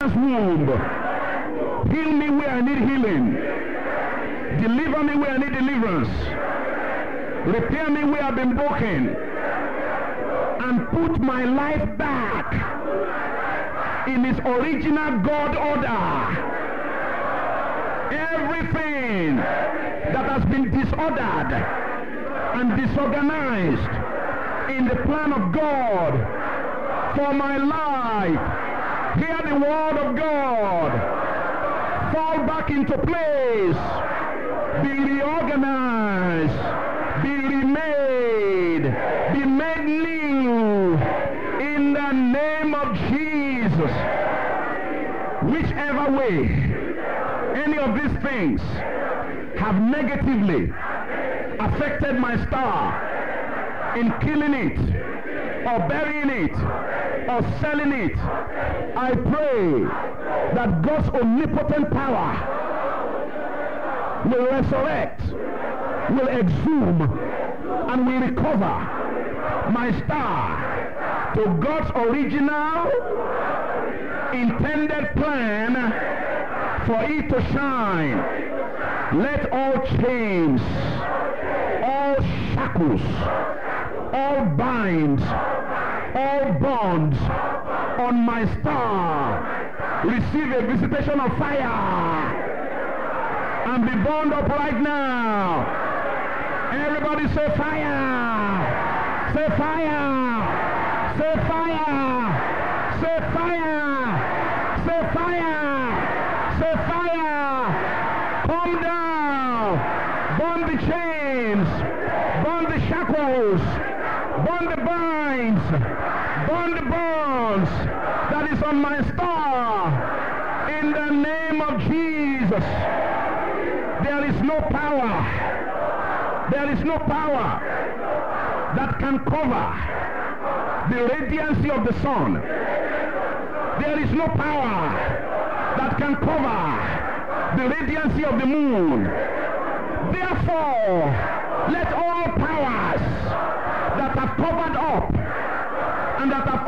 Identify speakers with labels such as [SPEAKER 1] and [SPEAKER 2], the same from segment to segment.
[SPEAKER 1] womb. Heal me where I need healing. Deliver me where I need deliverance. Repair me where I've been broken. And put my life back in its original God order. Everything that has been disordered and disorganized in the plan of God for my life, hear the word of God. Fall back into place. Be reorganized. Be remade. Be made new. In the name of Jesus. Whichever way any of these things have negatively affected my star in killing it or burying it or selling it, I pray that God's omnipotent power will resurrect, will exhume, and will recover my star to God's original intended plan for it to shine. Let all chains, all shackles, all binds, all bonds on my star receive a visitation of fire and be burned up right now. Everybody say fire! Say fire! Say fire! Say fire! Say fire! Say fire! Come down! Burn the chains! Burn the shackles! Burn the binds! Burn the bonds that is on my star! In the name of Jesus! There is no power. There is no power that can cover the radiancy of the sun. There is no power that can cover the radiancy of the moon. Therefore, let all powers that have covered up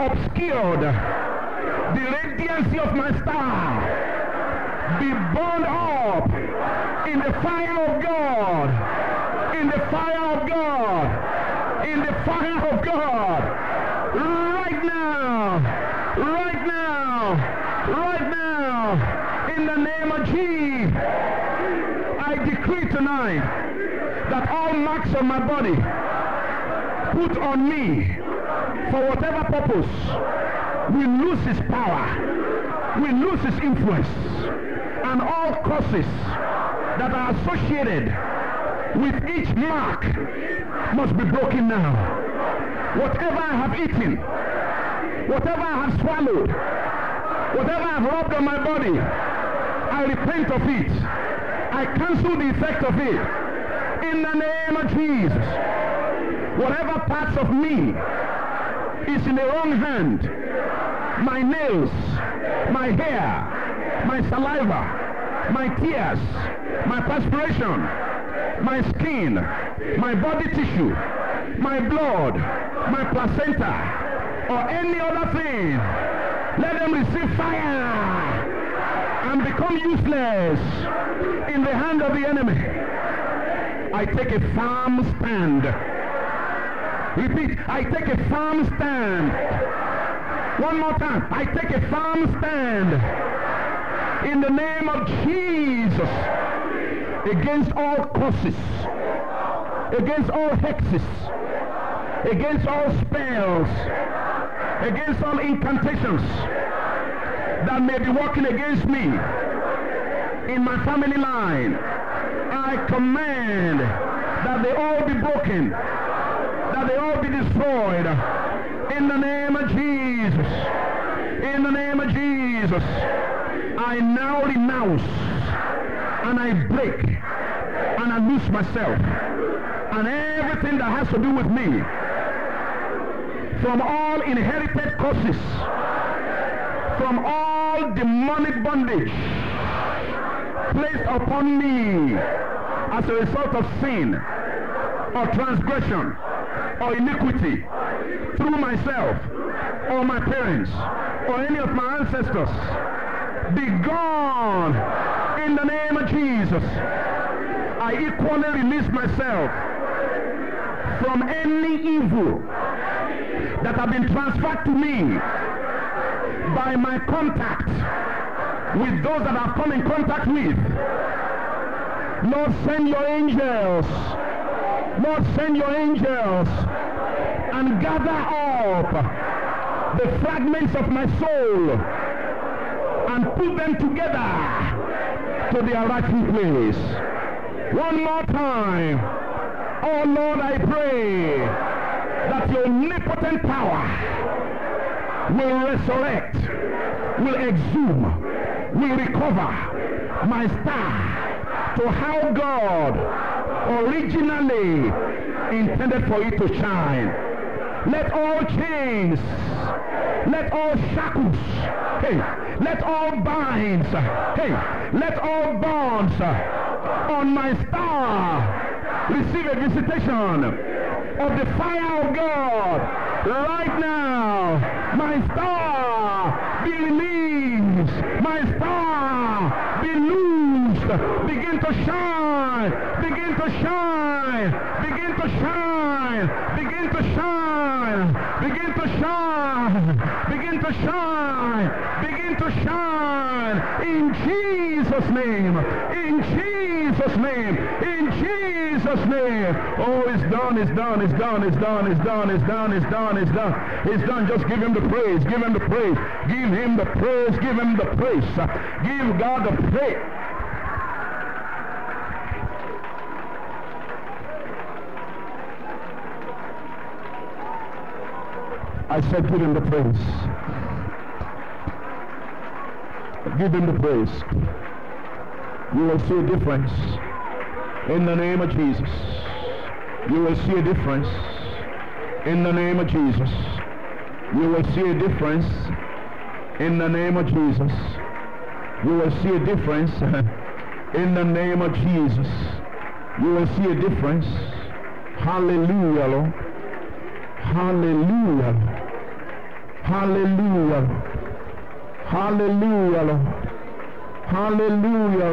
[SPEAKER 1] obscured the radiancy of my star be burned up in the fire of God. In the fire of God. In the fire of God. Right now. Right now. Right now. In the name of Jesus. I decree tonight that all marks on my body put on me for whatever purpose will lose his power, will lose his influence, and all curses that are associated with each mark must be broken now. Whatever I have eaten, whatever I have swallowed, whatever I have rubbed on my body, I repent of it. I cancel the effect of it. In the name of Jesus. Whatever parts of me is in the wrong hand, my nails, my hair, my saliva, my tears, my perspiration, my skin, my body tissue, my blood, my placenta, or any other thing, let them receive fire and become useless in the hand of the enemy. I take a firm stand. Repeat, I take a firm stand. One more time. I take a firm stand in the name of Jesus against all curses, against all hexes, against all spells, against all incantations that may be working against me in my family line. I command that they all be broken, they all be destroyed in the name of Jesus. In the name of Jesus. I now renounce and I break and I loose myself and everything that has to do with me from all inherited curses, from all demonic bondage placed upon me as a result of sin or transgression or iniquity through myself or my parents or any of my ancestors be gone in the name of Jesus. I equally release myself from any evil that have been transferred to me by my contact with those that I've come in contact with. Lord, send your angels. Lord, send your angels and gather up the fragments of my soul and put them together to their rightful place. One more time. Oh Lord, I pray that your omnipotent power will resurrect, will exhume, will recover my star to how God originally intended for you to shine. Let all chains, let all shackles, hey, let all binds, hey, let all bonds on my star receive a visitation of the fire of God right now. My star be released. My star be. Begin to shine. Begin to shine. Begin to shine. Begin to shine. Begin to shine. Begin to shine. Begin to shine. In Jesus' name. In Jesus' name. In Jesus' name. Oh, it's done, it's done, it's done, it's done, it's done, it's done, it's done, it's done. It's done. Just give him the praise. Give him the praise. Give him the praise. Give him the praise. Give God the praise. I said give him the praise. Give him the praise. You will see a difference in the name of Jesus. You will see a difference in the name of Jesus. You will see a difference in the name of Jesus. You will see a difference in the name of Jesus. You will see a difference. Hallelujah, Lord. Hallelujah. Hallelujah. Hallelujah, Hallelujah,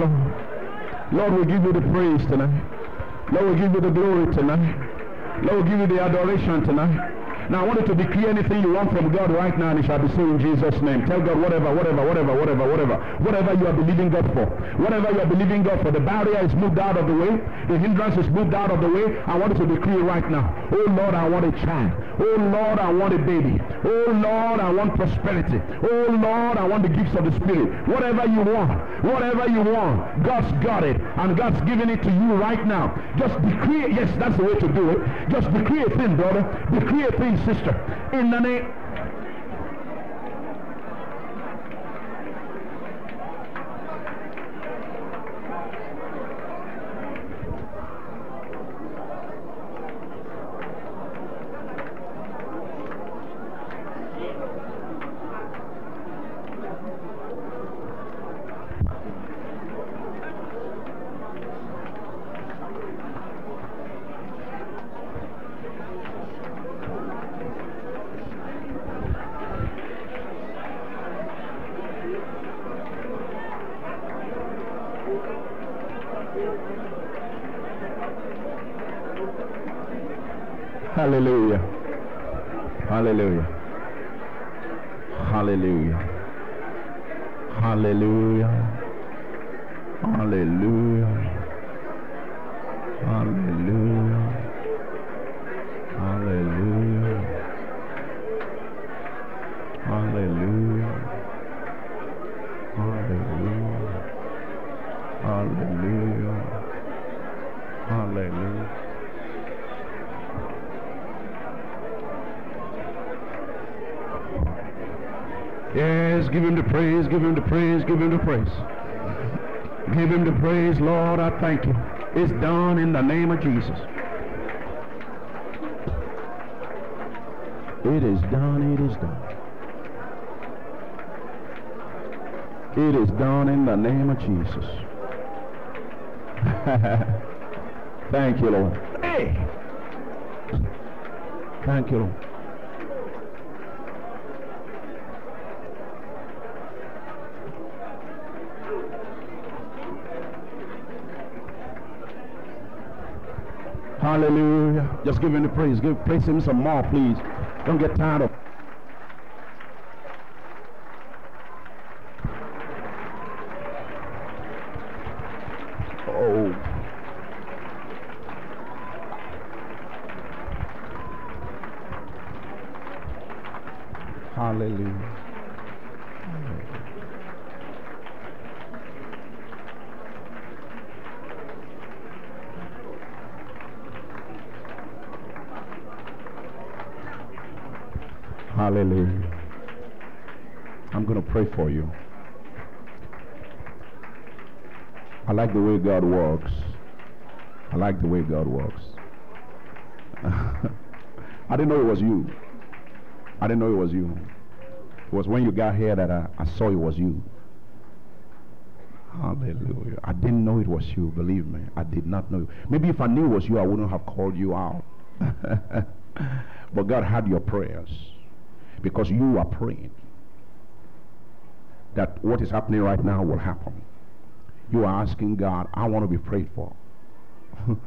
[SPEAKER 1] Lord. We give you the praise tonight. Lord, we give you the glory tonight. Lord, we give you the adoration tonight. Now, I want you to decree anything you want from God right now, and it shall be so in Jesus' name. Tell God whatever, whatever, whatever, whatever, whatever, whatever you are believing God for. Whatever you are believing God for. The barrier is moved out of the way. The hindrance is moved out of the way. I want you to decree right now. Oh Lord, I want a child. Oh Lord, I want a baby. Oh Lord, I want prosperity. Oh Lord, I want the gifts of the Spirit. Whatever you want, whatever you want, God's got it. And God's giving it to you right now. Just decree it. Yes, that's the way to do it. Just decree a thing, brother. Decree a thing, sister. In the name. Hallelujah. Hallelujah. Give him the praise. Give him the praise, Lord, I thank you. It's done in the name of Jesus. It is done, it is done. It is done in the name of Jesus. thank you, Lord. Hey! Thank you, Lord. Hallelujah. Just give him the praise. Give praise him some more, please. Don't get tired of Oh. Hallelujah. Hallelujah. I'm going to pray for you. I like the way God works. I like the way God works. I didn't know it was you. I didn't know it was you. It was when you got here that I, I saw it was you. Hallelujah. I didn't know it was you, believe me. I did not know. You. Maybe if I knew it was you, I wouldn't have called you out. but God had your prayers because you are praying that what is happening right now will happen. You are asking God, I want to be prayed for.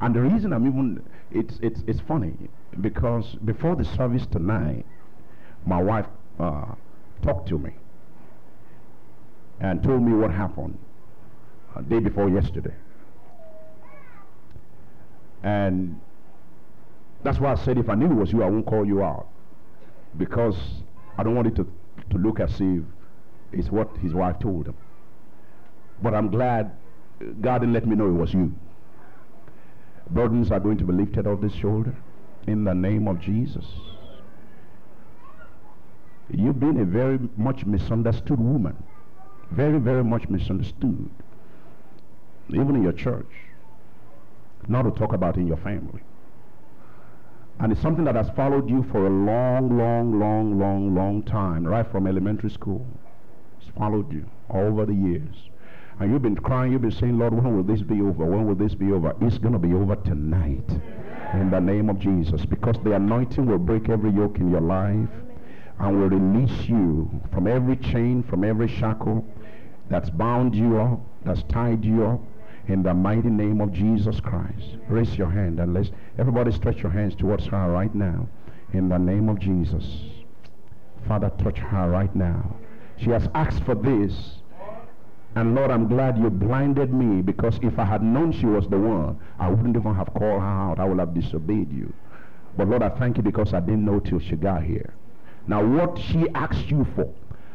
[SPEAKER 1] and the reason I'm even, it's, it's, it's funny because before the service tonight, my wife uh, talked to me and told me what happened a day before yesterday. And that's why I said if I knew it was you, I won't call you out because I don't want it to, to look as if it's what his wife told him. But I'm glad God didn't let me know it was you. Burdens are going to be lifted off this shoulder in the name of Jesus. You've been a very much misunderstood woman. Very, very much misunderstood. Even in your church. Not to talk about in your family. And it's something that has followed you for a long, long, long, long, long time, right from elementary school. It's followed you over the years. And you've been crying, you've been saying, Lord, when will this be over? When will this be over? It's going to be over tonight. In the name of Jesus. Because the anointing will break every yoke in your life and will release you from every chain, from every shackle that's bound you up, that's tied you up. In the mighty name of Jesus Christ. Raise your hand and let's everybody stretch your hands towards her right now. In the name of Jesus. Father, touch her right now. She has asked for this and Lord, I'm glad you blinded me because if I had known she was the one, I wouldn't even have called her out. I would have disobeyed you. But Lord, I thank you because I didn't know till she got here. Now, what she asked you for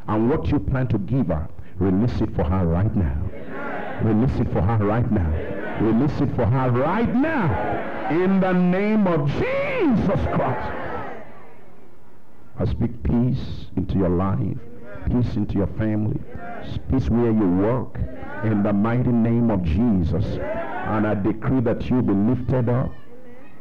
[SPEAKER 1] and what you plan to give her, release it for her right now. Release it for her right now. Release it for her right now. In the name of Jesus Christ. I speak peace into your life peace into your family, peace where you work, in the mighty name of Jesus. And I decree that you be lifted up.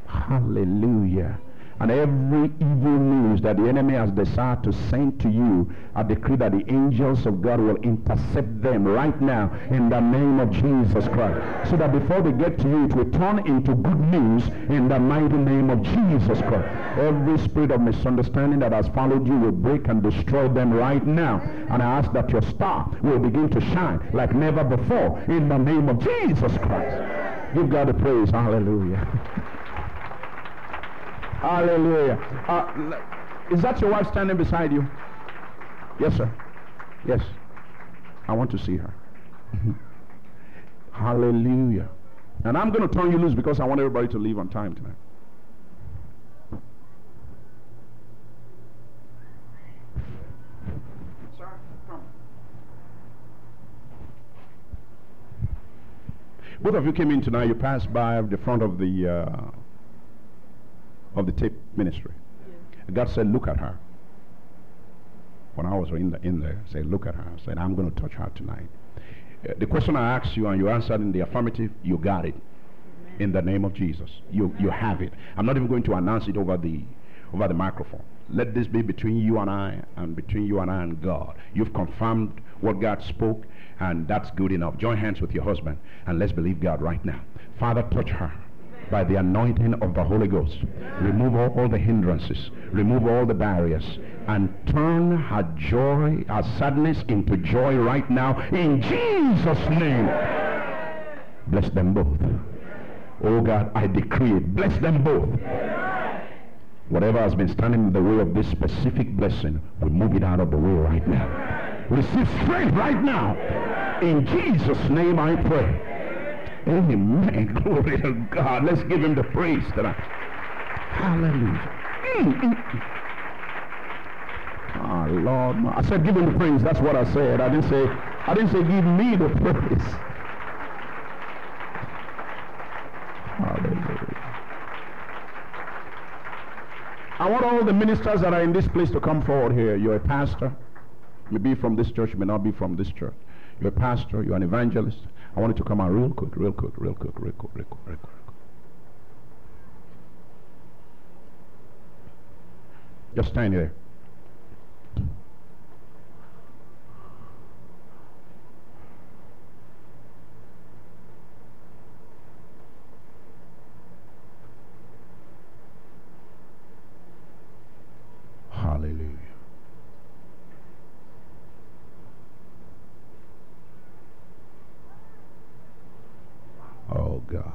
[SPEAKER 1] Hallelujah. And every evil news that the enemy has desired to send to you, I decree that the angels of God will intercept them right now in the name of Jesus Christ. So that before they get to you, it will turn into good news in the mighty name of Jesus Christ. Every spirit of misunderstanding that has followed you will break and destroy them right now. And I ask that your star will begin to shine like never before in the name of Jesus Christ. Give God the praise. Hallelujah. Hallelujah. Uh, is that your wife standing beside you? Yes, sir. Yes. I want to see her. Hallelujah. And I'm going to turn you loose because I want everybody to leave on time tonight. Sir, come. Both of you came in tonight. You passed by the front of the uh, of the tape ministry. God said, look at her. When I was in, the, in there, said, look at her. I said, I'm going to touch her tonight. Uh, the question I asked you and you answered in the affirmative, you got it. Amen. In the name of Jesus. You, you have it. I'm not even going to announce it over the, over the microphone. Let this be between you and I and between you and I and God. You've confirmed what God spoke and that's good enough. Join hands with your husband and let's believe God right now. Father, touch her by the anointing of the Holy Ghost. Remove all, all the hindrances, remove all the barriers, and turn her joy, her sadness into joy right now in Jesus' name. Bless them both. Oh God, I decree it. Bless them both. Whatever has been standing in the way of this specific blessing, we move it out of the way right now. Receive strength right now. In Jesus' name I pray. Amen. Glory to God. Let's give him the praise tonight. Hallelujah. Mm, mm, mm. Ah, Lord. I said give him the praise. That's what I said. I didn't say I didn't say give me the praise. Hallelujah. I want all the ministers that are in this place to come forward here. You're a pastor. Maybe from this church, you may not be from this church. You're a pastor, you're an evangelist. I want you to come out real quick, real quick, real quick, real quick, real quick, real quick. Just stand there. Hallelujah. Oh God.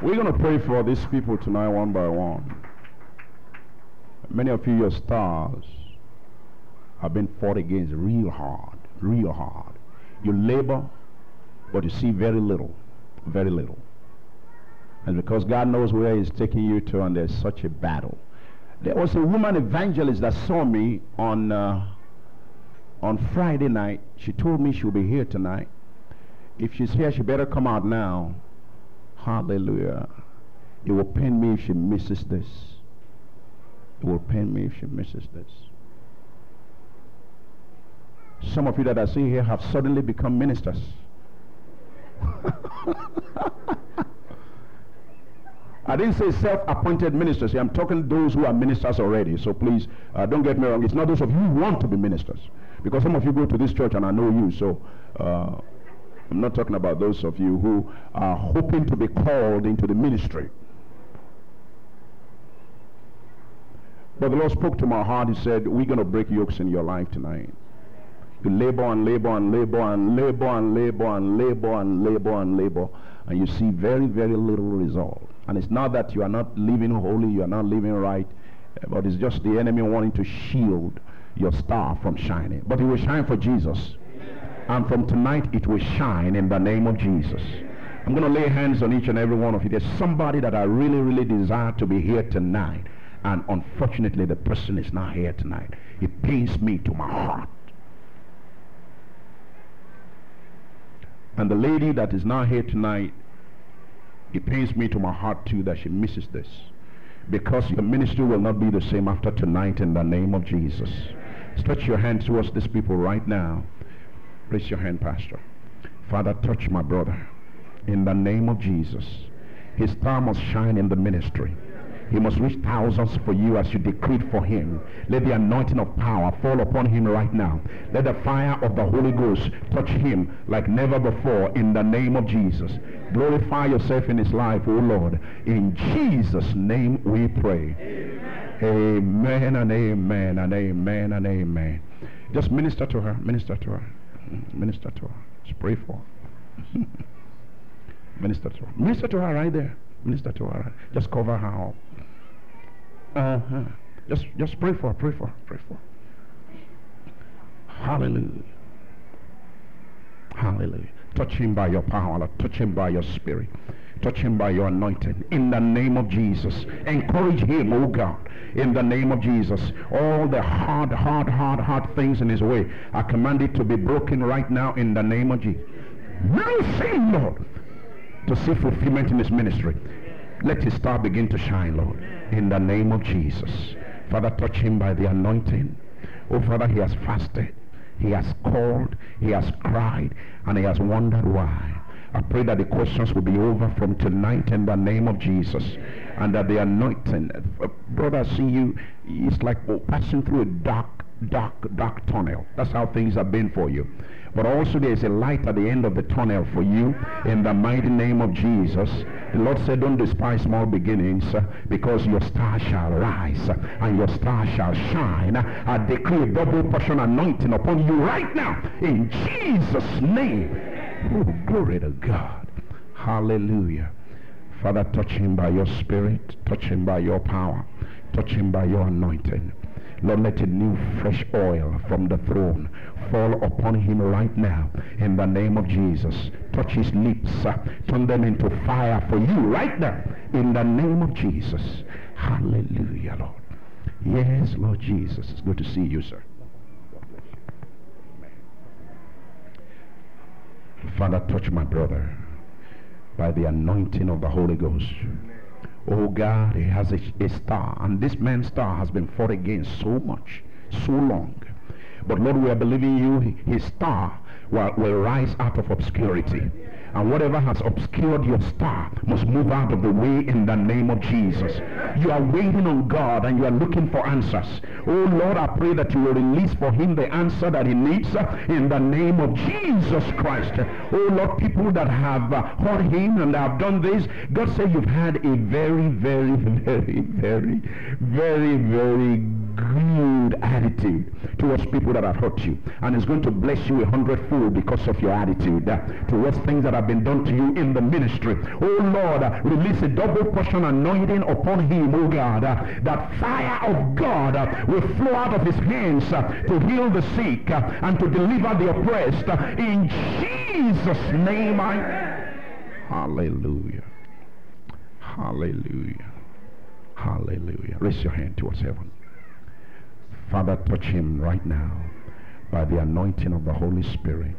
[SPEAKER 1] We're going to pray for these people tonight one by one. Many of you, your stars have been fought against real hard, real hard. You labor, but you see very little, very little. And because God knows where He's taking you to, and there's such a battle. There was a woman evangelist that saw me on uh, on Friday night. She told me she'll be here tonight. If she's here, she better come out now. Hallelujah. It will pain me if she misses this. It will pain me if she misses this. Some of you that I see here have suddenly become ministers. I didn't say self-appointed ministers. I'm talking those who are ministers already. So please, uh, don't get me wrong. It's not those of you who want to be ministers. Because some of you go to this church and I know you. So uh, I'm not talking about those of you who are hoping to be called into the ministry. But the Lord spoke to my heart. He said, we're going to break yokes in your life tonight. You labor and labor and labor and labor and labor and labor and labor and labor. And you see very, very little result. And it's not that you are not living holy, you are not living right. But it's just the enemy wanting to shield your star from shining. But it will shine for Jesus. And from tonight, it will shine in the name of Jesus. I'm going to lay hands on each and every one of you. There's somebody that I really, really desire to be here tonight. And unfortunately, the person is not here tonight. It pains me to my heart. And the lady that is not here tonight, it pains me to my heart too that she misses this. Because your ministry will not be the same after tonight in the name of Jesus. Stretch your hand towards these people right now. Raise your hand, Pastor. Father, touch my brother in the name of Jesus. His star must shine in the ministry. He must reach thousands for you as you decreed for him. Let the anointing of power fall upon him right now. Let the fire of the Holy Ghost touch him like never before in the name of Jesus. Glorify yourself in his life, O Lord. In Jesus' name we pray. Amen, amen and amen and amen and amen. Just minister to her, minister to her, minister to her. Just pray for her. minister to her. Minister to her right there. Minister to her. Just cover her up. Uh-huh. Just, just pray for, pray for, pray for. Hallelujah. Hallelujah. Touch him by your power. Touch him by your spirit. Touch him by your anointing. In the name of Jesus. Encourage him, oh God. In the name of Jesus. All the hard, hard, hard, hard things in his way are commanded to be broken right now in the name of Jesus. Him, Lord, to see fulfillment in his ministry. Let his star begin to shine, Lord in the name of Jesus. Father, touch him by the anointing. Oh, Father, he has fasted. He has called. He has cried. And he has wondered why. I pray that the questions will be over from tonight in the name of Jesus. And that the anointing, uh, brother, I see you, it's like passing through a dark dark, dark tunnel. That's how things have been for you. But also there's a light at the end of the tunnel for you in the mighty name of Jesus. The Lord said, don't despise small beginnings uh, because your star shall rise uh, and your star shall shine. I decree a double portion anointing upon you right now in Jesus' name. Oh, glory to God. Hallelujah. Father, touch him by your spirit, touch him by your power, touch him by your anointing. Lord, let a new fresh oil from the throne fall upon him right now in the name of Jesus. Touch his lips, uh, turn them into fire for you right now in the name of Jesus. Hallelujah, Lord. Yes, Lord Jesus. It's good to see you, sir. Father, touch my brother by the anointing of the Holy Ghost. Oh God, he has a, a, star, and this man's star has been fought against so much, so long. But Lord, we are believing you, his star will, will rise out of obscurity. And whatever has obscured your star must move out of the way in the name of Jesus. You are waiting on God and you are looking for answers. Oh Lord, I pray that you will release for him the answer that he needs uh, in the name of Jesus Christ. Oh Lord, people that have uh, hurt him and have done this, God said you've had a very, very, very, very, very, very good attitude towards people that have hurt you. And it's going to bless you a hundredfold because of your attitude uh, towards things that have been done to you in the ministry. Oh Lord, uh, release a double portion anointing upon him, oh God. Uh, that fire of God will flow out of his hands to heal the sick and to deliver the oppressed. in Jesus' name I... Hallelujah. Hallelujah. Hallelujah. Raise your hand towards heaven. Father, touch him right now by the anointing of the Holy Spirit.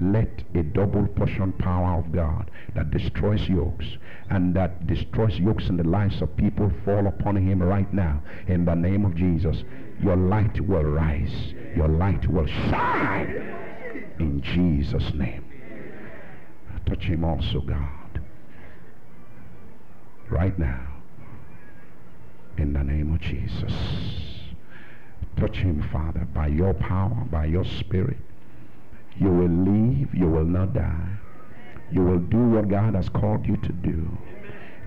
[SPEAKER 1] Let a double portion power of God that destroys yokes and that destroys yokes in the lives of people fall upon him right now. In the name of Jesus, your light will rise. Your light will shine. In Jesus' name. Touch him also, God. Right now. In the name of Jesus. Touch him, Father, by your power, by your spirit. You will live, you will not die. You will do what God has called you to do.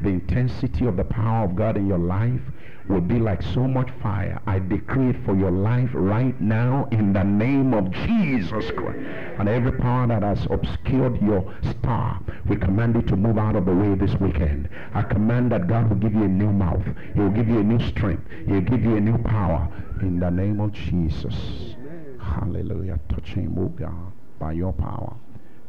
[SPEAKER 1] The intensity of the power of God in your life will be like so much fire. I decree it for your life right now in the name of Jesus Christ. And every power that has obscured your star, we command it to move out of the way this weekend. I command that God will give you a new mouth. He will give you a new strength. He will give you a new power in the name of Jesus. Hallelujah. Touch him, oh God, by your power.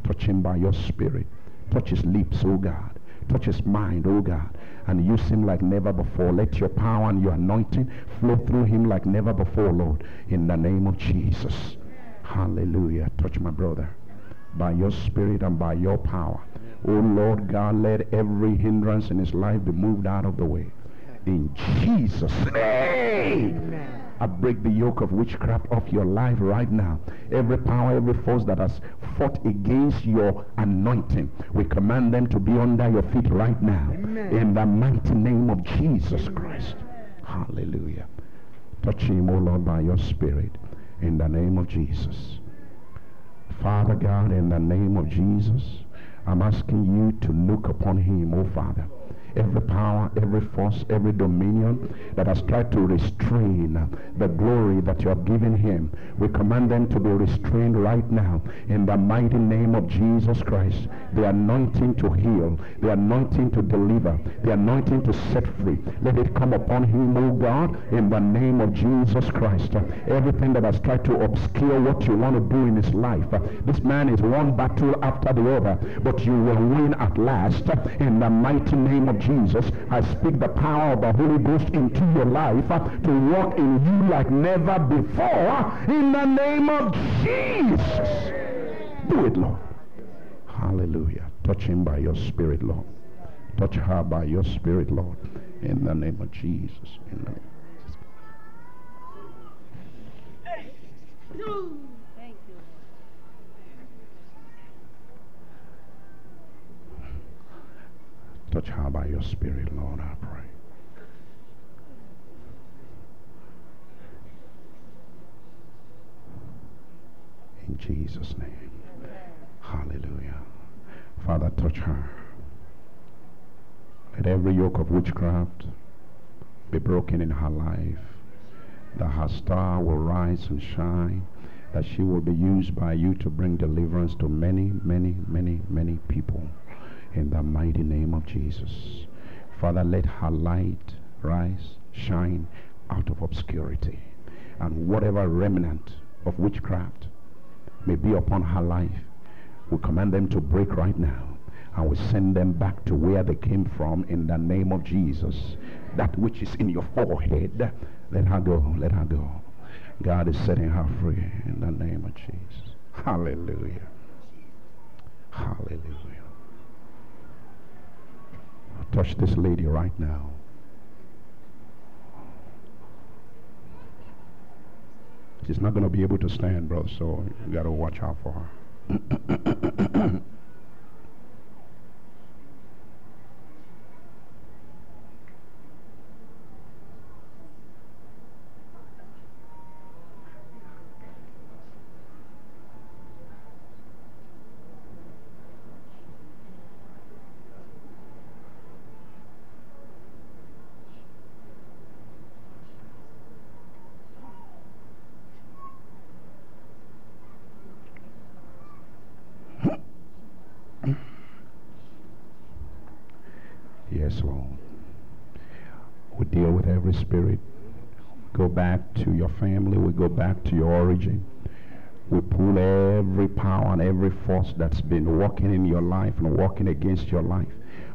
[SPEAKER 1] Touch him by your spirit. Touch his lips, oh God. Touch his mind, oh God, and use him like never before. Let your power and your anointing flow through him like never before, Lord, in the name of Jesus. Hallelujah. Touch my brother by your spirit and by your power. Oh Lord God, let every hindrance in his life be moved out of the way. In Jesus' name. Amen. I break the yoke of witchcraft off your life right now. Every power, every force that has fought against your anointing, we command them to be under your feet right now. Amen. In the mighty name of Jesus Christ. Hallelujah. Touch him, O Lord, by your spirit. In the name of Jesus. Father God, in the name of Jesus, I'm asking you to look upon him, O oh Father every power, every force, every dominion that has tried to restrain the glory that you have given him. We command them to be restrained right now in the mighty name of Jesus Christ. The anointing to heal, the anointing to deliver, the anointing to set free. Let it come upon him, O God, in the name of Jesus Christ. Everything that has tried to obscure what you want to do in his life. This man is one battle after the other, but you will win at last in the mighty name of Jesus, I speak the power of the Holy Ghost into your life uh, to walk in you like never before in the name of Jesus. Do it, Lord. Hallelujah. Touch him by your spirit, Lord. Touch her by your spirit, Lord. In the name of Jesus. In the name of Jesus. Touch her by your spirit, Lord, I pray. In Jesus' name. Hallelujah. Father, touch her. Let every yoke of witchcraft be broken in her life. That her star will rise and shine. That she will be used by you to bring deliverance to many, many, many, many people. In the mighty name of Jesus. Father, let her light rise, shine out of obscurity. And whatever remnant of witchcraft may be upon her life, we command them to break right now and we send them back to where they came from in the name of Jesus. That which is in your forehead, let her go, let her go. God is setting her free in the name of Jesus. Hallelujah. Hallelujah. Touch this lady right now. She's not going to be able to stand, brother, so you got to watch out for her. We deal with every spirit. Go back to your family. We go back to your origin. We pull every power and every force that's been working in your life and working against your life.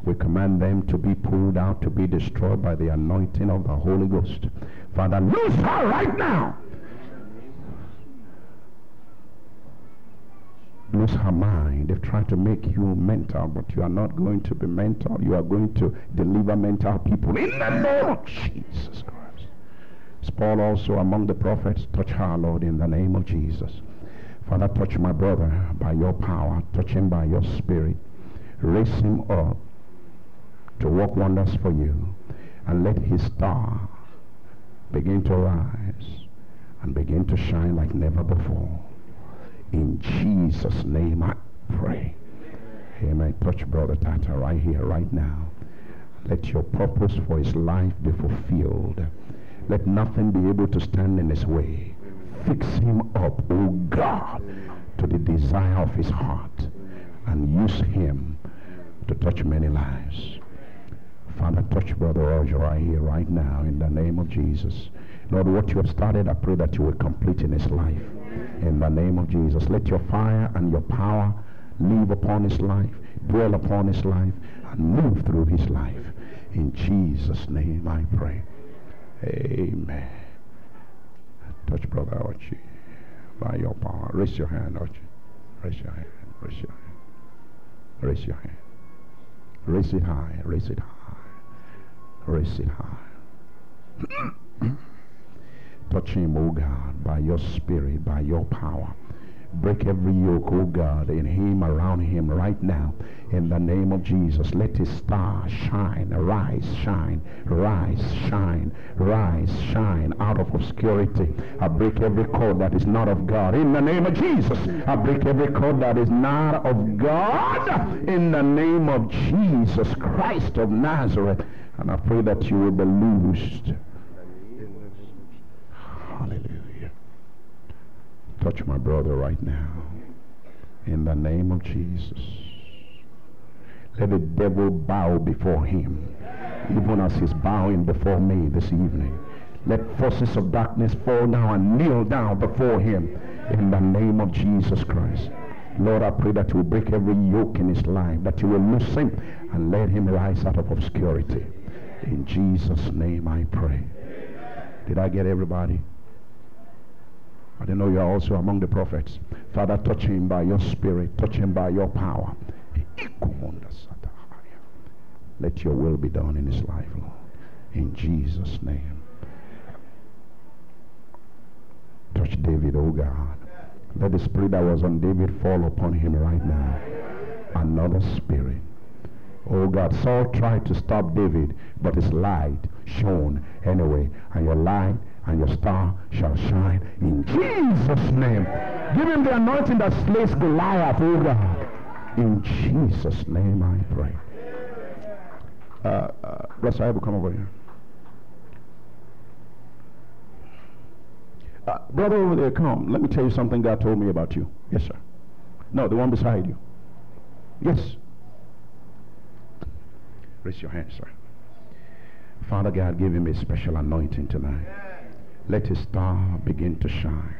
[SPEAKER 1] We command them to be pulled out, to be destroyed by the anointing of the Holy Ghost. Father, loose her right now. Lose her mind. They've tried to make you mental, but you are not going to be mental. You are going to deliver mental people in the name of Jesus Christ. Is Paul also among the prophets? Touch her, Lord, in the name of Jesus. Father, touch my brother by your power. Touch him by your spirit. Raise him up to work wonders for you. And let his star begin to rise and begin to shine like never before. In Jesus' name I pray. Amen. Touch Brother Tata right here, right now. Let your purpose for his life be fulfilled. Let nothing be able to stand in his way. Fix him up, oh God, to the desire of his heart and use him to touch many lives. Father, touch Brother Roger right here, right now, in the name of Jesus. Lord, what you have started, I pray that you will complete in his life in the name of Jesus. Let your fire and your power live upon his life, dwell upon his life, and move through his life. In Jesus' name I pray. Amen. Touch Brother Archie by your power. Raise your hand, Archie. Raise your hand. Raise your hand. Raise your hand. Raise it high. Raise it high. Raise it high. Touch him, O God, by your spirit, by your power. Break every yoke, O God, in him, around him right now. In the name of Jesus, let his star shine, rise, shine, rise, shine, rise, shine out of obscurity. I break every cord that is not of God. In the name of Jesus, I break every cord that is not of God. In the name of Jesus Christ of Nazareth. And I pray that you will be loosed Hallelujah. My brother right now. In the name of Jesus. Let the devil bow before him, even as he's bowing before me this evening. Let forces of darkness fall down and kneel down before him in the name of Jesus Christ. Lord, I pray that you will break every yoke in his life, that you will loose him and let him rise out of obscurity. In Jesus' name I pray. Did I get everybody? I know you are also among the prophets. Father, touch him by your spirit, touch him by your power. Let your will be done in his life, Lord. In Jesus' name. Touch David, oh God. Let the spirit that was on David fall upon him right now. Another spirit. Oh God, Saul tried to stop David, but his light shone anyway. And your light and your star shall shine in Jesus' name. Give him the anointing that slays Goliath, oh God. In Jesus' name I pray. Uh, uh, Brother Ibu, come over here. Uh, brother over there, come. Let me tell you something God told me about you. Yes, sir. No, the one beside you. Yes. Raise your hand, sir. Father God, give him a special anointing tonight. Let his star begin to shine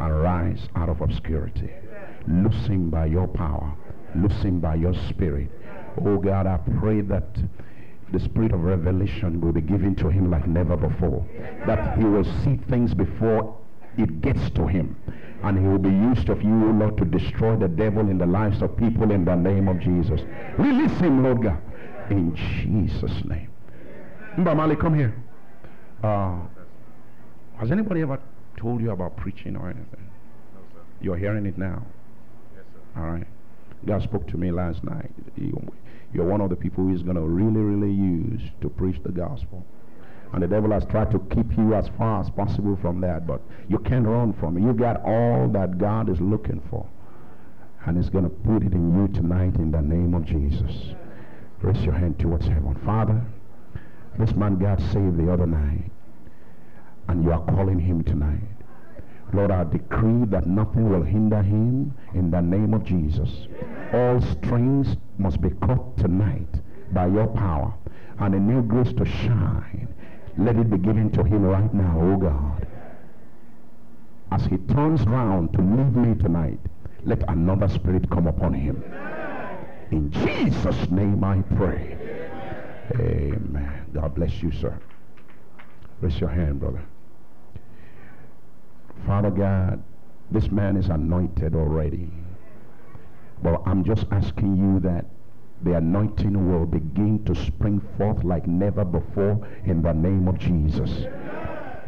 [SPEAKER 1] and rise out of obscurity. Loose him by your power. Loose him by your spirit. Oh God, I pray that the spirit of revelation will be given to him like never before. That he will see things before it gets to him. And he will be used of you, Lord, to destroy the devil in the lives of people in the name of Jesus. Release him, Lord God. In Jesus' name. Mbamali, come here. Uh, has anybody ever told you about preaching or anything?
[SPEAKER 2] No, sir.
[SPEAKER 1] You're hearing it now.
[SPEAKER 2] Yes, sir.
[SPEAKER 1] All right. God spoke to me last night. You- You're one of the people He's going to really, really use to preach the gospel. And the devil has tried to keep you as far as possible from that, but you can't run from it. You got all that God is looking for. And He's going to put it in you tonight in the name of Jesus. Raise your hand towards heaven. Father, this man God saved the other night, and you are calling him tonight. Lord, I decree that nothing will hinder him in the name of Jesus. All strings must be cut tonight by your power and a new grace to shine. Let it be given to him right now, oh God. As he turns round to leave me tonight, let another spirit come upon him. In Jesus' name I pray. Amen. God bless you, sir. Raise your hand, brother. Father God, this man is anointed already. But I'm just asking you that the anointing will begin to spring forth like never before in the name of Jesus.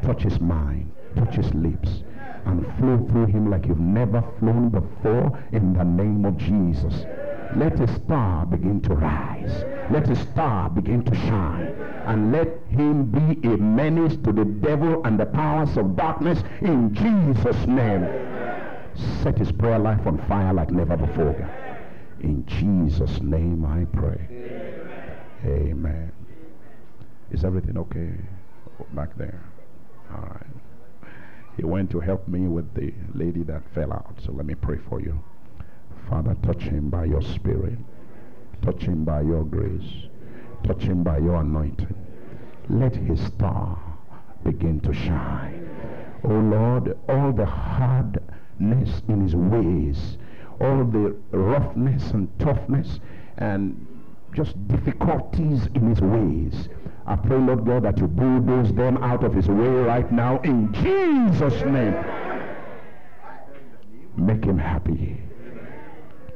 [SPEAKER 1] Touch his mind, touch his lips, and flow through him like you've never flown before in the name of Jesus. Let his star begin to rise. Let his star begin to shine. And let him be a menace to the devil and the powers of darkness in Jesus' name. Set his prayer life on fire like never before. In Jesus' name I pray. Amen. Is everything okay back there? All right. He went to help me with the lady that fell out. So let me pray for you. Father, touch him by your spirit. Touch him by your grace. Touch him by your anointing. Let his star begin to shine. Oh Lord, all the hardness in his ways, all the roughness and toughness and just difficulties in his ways. I pray, Lord God, that you bulldoze them out of his way right now in Jesus' name. Make him happy.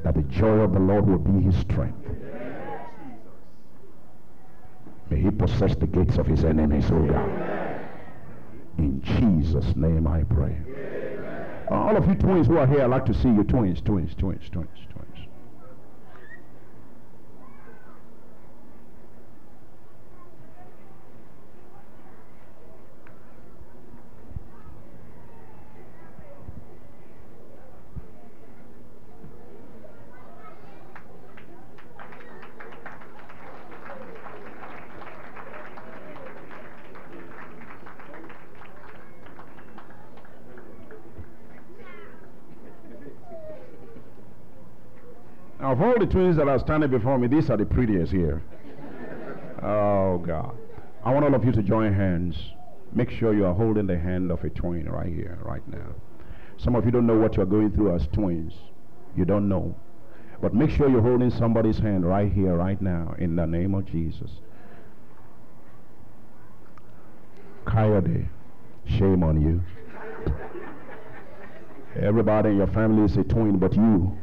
[SPEAKER 1] That the joy of the Lord will be his strength. May he possess the gates of his enemies, oh God. In Jesus' name I pray. All of you twins who are here, I'd like to see you twins, twins, twins, twins, twins. Now, of all the twins that are standing before me, these are the prettiest here. Oh, God. I want all of you to join hands. Make sure you are holding the hand of a twin right here, right now. Some of you don't know what you're going through as twins. You don't know. But make sure you're holding somebody's hand right here, right now, in the name of Jesus. Coyote, shame on you. Everybody in your family is a twin, but you.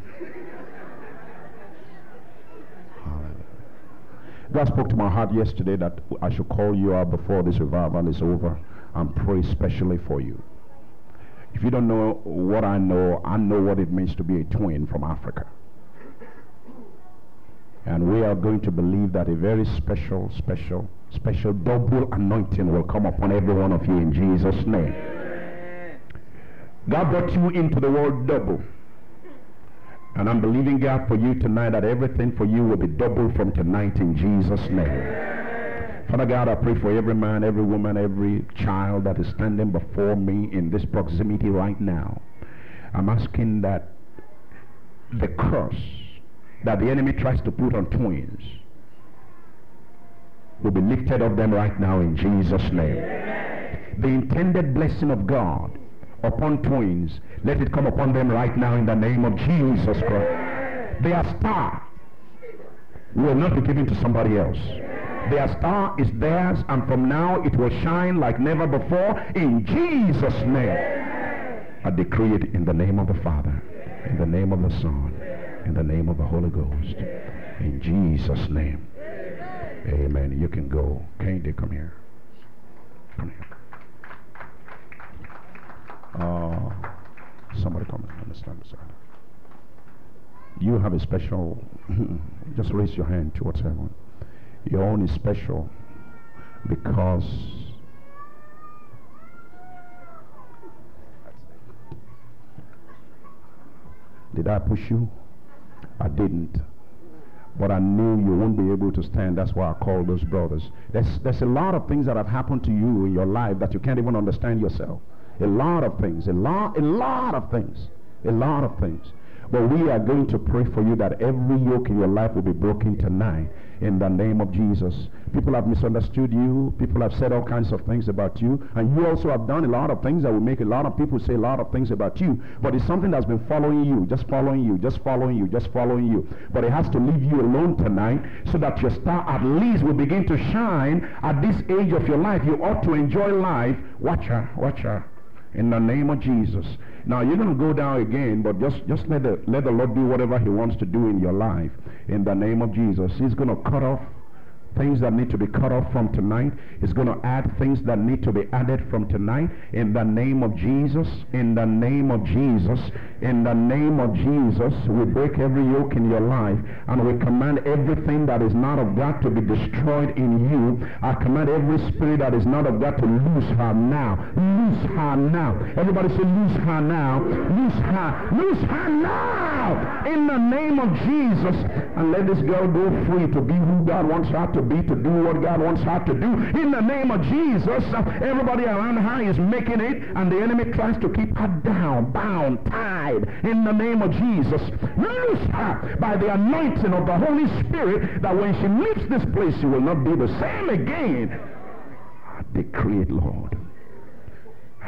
[SPEAKER 1] God spoke to my heart yesterday that I should call you out before this revival is over and pray specially for you. If you don't know what I know, I know what it means to be a twin from Africa. And we are going to believe that a very special, special, special double anointing will come upon every one of you in Jesus' name. God brought you into the world double. And I'm believing God for you tonight that everything for you will be double from tonight in Jesus' name. Father God, I pray for every man, every woman, every child that is standing before me in this proximity right now. I'm asking that the curse that the enemy tries to put on twins will be lifted off them right now in Jesus' name. The intended blessing of God upon twins, let it come upon them right now in the name of Jesus Christ. Their star will not be given to somebody else. Their star is theirs, and from now it will shine like never before in Jesus' name. I decree it in the name of the Father, in the name of the Son, in the name of the Holy Ghost. In Jesus' name. Amen. You can go. Candy, come here. Come here. Uh, somebody come and understand this. You have a special, just raise your hand towards heaven. Your own is special because did I push you? I didn't. But I knew you won't be able to stand. That's why I called those brothers. There's, there's a lot of things that have happened to you in your life that you can't even understand yourself. A lot of things. A lot, a lot of things. A lot of things. But we are going to pray for you that every yoke in your life will be broken tonight in the name of Jesus. People have misunderstood you. People have said all kinds of things about you. And you also have done a lot of things that will make a lot of people say a lot of things about you. But it's something that's been following you, just following you, just following you, just following you. But it has to leave you alone tonight so that your star at least will begin to shine at this age of your life. You ought to enjoy life. Watch her, watch her. In the name of Jesus. Now you're going to go down again, but just, just let, the, let the Lord do whatever he wants to do in your life. In the name of Jesus. He's going to cut off things that need to be cut off from tonight. He's going to add things that need to be added from tonight. In the name of Jesus, in the name of Jesus, in the name of Jesus, we break every yoke in your life and we command everything that is not of God to be destroyed in you. I command every spirit that is not of God to loose her now. Loose her now. Everybody say loose her now. Loose her. Loose her now. In the name of Jesus. And let this girl go free to be who God wants her to be to do what God wants her to do. In the name of Jesus, everybody around her is making it, and the enemy tries to keep her down, bound, tied. In the name of Jesus, loose her by the anointing of the Holy Spirit that when she leaves this place, she will not be the same again. I decree it, Lord.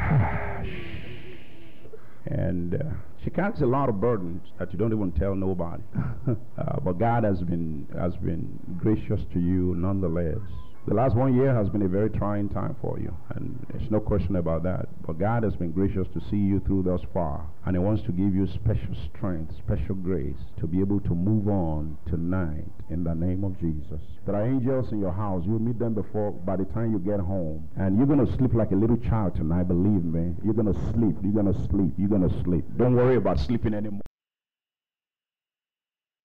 [SPEAKER 1] and uh, she carries a lot of burdens that you don't even tell nobody. uh, but God has been has been gracious to you nonetheless. The last one year has been a very trying time for you, and there's no question about that. But God has been gracious to see you through thus far, and He wants to give you special strength, special grace to be able to move on tonight in the name of Jesus. There are angels in your house. You'll meet them before by the time you get home, and you're going to sleep like a little child tonight. Believe me, you're going to sleep. You're going to sleep. You're going to sleep. Don't worry about sleeping anymore.